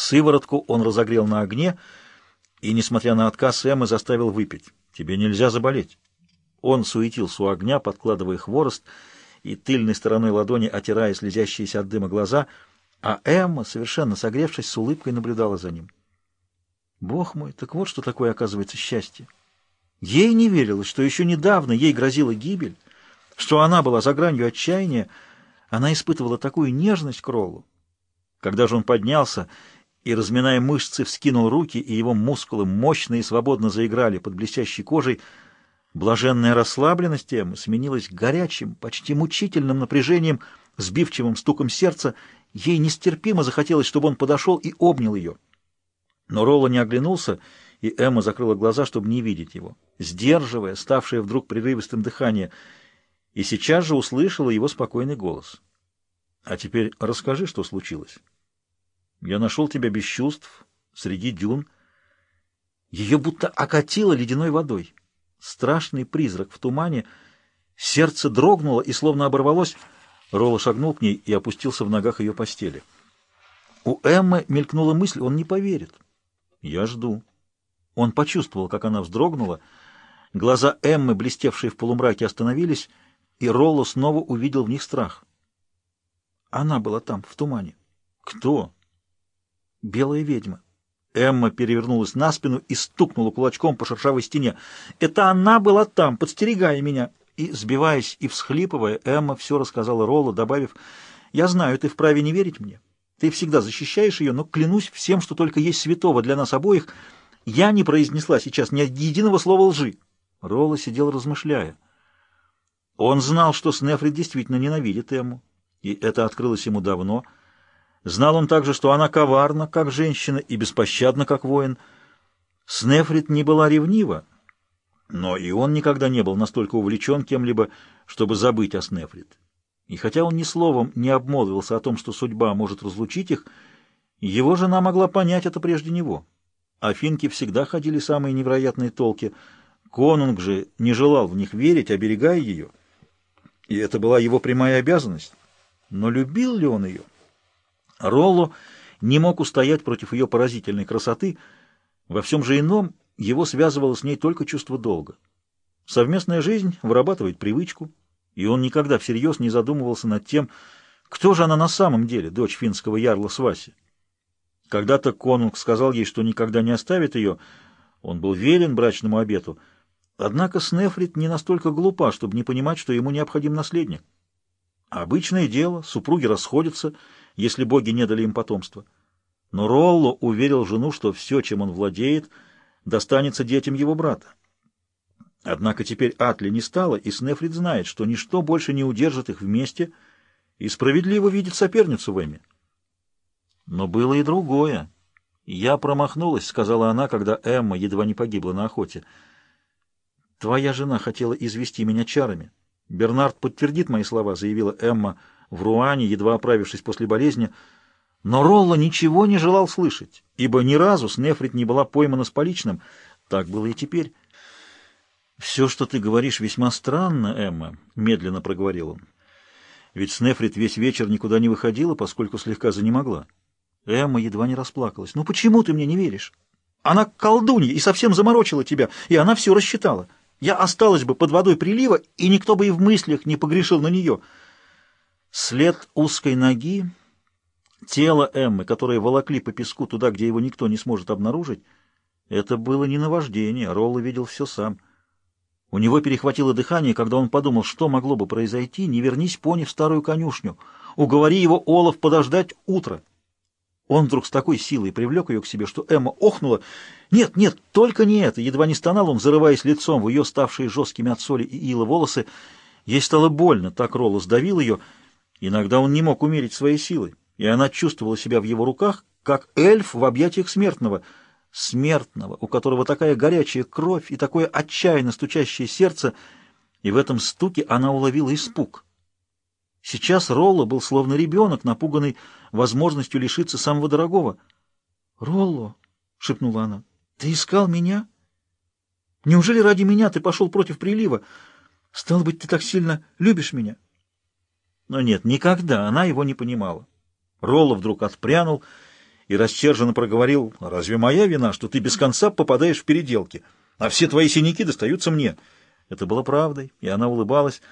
Сыворотку он разогрел на огне и, несмотря на отказ Эммы, заставил выпить. «Тебе нельзя заболеть». Он суетился у огня, подкладывая хворост и тыльной стороной ладони отирая слезящиеся от дыма глаза, а Эмма, совершенно согревшись, с улыбкой наблюдала за ним. Бог мой, так вот что такое, оказывается, счастье. Ей не верилось, что еще недавно ей грозила гибель, что она была за гранью отчаяния, она испытывала такую нежность к Роллу. Когда же он поднялся и, разминая мышцы, вскинул руки, и его мускулы мощно и свободно заиграли под блестящей кожей, блаженная расслабленность Эммы сменилась горячим, почти мучительным напряжением, сбивчивым стуком сердца. Ей нестерпимо захотелось, чтобы он подошел и обнял ее. Но Ролла не оглянулся, и Эмма закрыла глаза, чтобы не видеть его, сдерживая, ставшее вдруг прерывистым дыхание, и сейчас же услышала его спокойный голос. «А теперь расскажи, что случилось». Я нашел тебя без чувств, среди дюн. Ее будто окатило ледяной водой. Страшный призрак в тумане. Сердце дрогнуло и словно оборвалось. Ролла шагнул к ней и опустился в ногах ее постели. У Эммы мелькнула мысль, он не поверит. Я жду. Он почувствовал, как она вздрогнула. Глаза Эммы, блестевшие в полумраке, остановились, и Ролло снова увидел в них страх. Она была там, в тумане. Кто? Белая ведьма. Эмма перевернулась на спину и стукнула кулачком по шершавой стене. Это она была там, подстерегая меня. И, сбиваясь и всхлипывая, Эмма все рассказала Роллу, добавив, «Я знаю, ты вправе не верить мне. Ты всегда защищаешь ее, но клянусь всем, что только есть святого для нас обоих. Я не произнесла сейчас ни единого слова лжи». Ролла сидел, размышляя. Он знал, что Снефрид действительно ненавидит Эмму, и это открылось ему давно — Знал он также, что она коварна, как женщина, и беспощадна, как воин. Снефрит не была ревнива, но и он никогда не был настолько увлечен кем-либо, чтобы забыть о Снефрит. И хотя он ни словом не обмолвился о том, что судьба может разлучить их, его жена могла понять это прежде него. Афинки всегда ходили самые невероятные толки. Конунг же не желал в них верить, оберегая ее. И это была его прямая обязанность. Но любил ли он ее? Ролло не мог устоять против ее поразительной красоты. Во всем же ином его связывало с ней только чувство долга. Совместная жизнь вырабатывает привычку, и он никогда всерьез не задумывался над тем, кто же она на самом деле, дочь финского ярла Сваси. Когда-то конунг сказал ей, что никогда не оставит ее, он был верен брачному обету, однако Снефрит не настолько глупа, чтобы не понимать, что ему необходим наследник. Обычное дело, супруги расходятся, если боги не дали им потомства. Но Ролло уверил жену, что все, чем он владеет, достанется детям его брата. Однако теперь Атли не стало, и Снефрид знает, что ничто больше не удержит их вместе, и справедливо видит соперницу в Эме. Но было и другое. «Я промахнулась», — сказала она, когда Эмма едва не погибла на охоте. «Твоя жена хотела извести меня чарами». Бернард подтвердит мои слова, заявила Эмма в Руане, едва оправившись после болезни. Но Ролла ничего не желал слышать, ибо ни разу Снефрит не была поймана с поличным. Так было и теперь. «Все, что ты говоришь, весьма странно, Эмма», — медленно проговорил он. Ведь Снефрит весь вечер никуда не выходила, поскольку слегка занемогла. Эмма едва не расплакалась. «Ну почему ты мне не веришь? Она колдунья и совсем заморочила тебя, и она все рассчитала». Я осталась бы под водой прилива, и никто бы и в мыслях не погрешил на нее. След узкой ноги, тело Эммы, которое волокли по песку туда, где его никто не сможет обнаружить, это было не наваждение, Ролла видел все сам. У него перехватило дыхание, когда он подумал, что могло бы произойти, не вернись пони в старую конюшню, уговори его Олаф подождать утро. Он вдруг с такой силой привлек ее к себе, что Эмма охнула. «Нет, нет, только не это!» Едва не стонал он, зарываясь лицом в ее ставшие жесткими от соли и ила волосы. Ей стало больно, так Ролла сдавил ее. Иногда он не мог умерить своей силой, и она чувствовала себя в его руках, как эльф в объятиях смертного. Смертного, у которого такая горячая кровь и такое отчаянно стучащее сердце, и в этом стуке она уловила испуг. Сейчас Ролло был словно ребенок, напуганный возможностью лишиться самого дорогого. «Ролло!» — шепнула она. «Ты искал меня? Неужели ради меня ты пошел против прилива? Стало быть, ты так сильно любишь меня?» Но нет, никогда она его не понимала. Ролло вдруг отпрянул и расчерженно проговорил, «Разве моя вина, что ты без конца попадаешь в переделки, а все твои синяки достаются мне?» Это было правдой, и она улыбалась.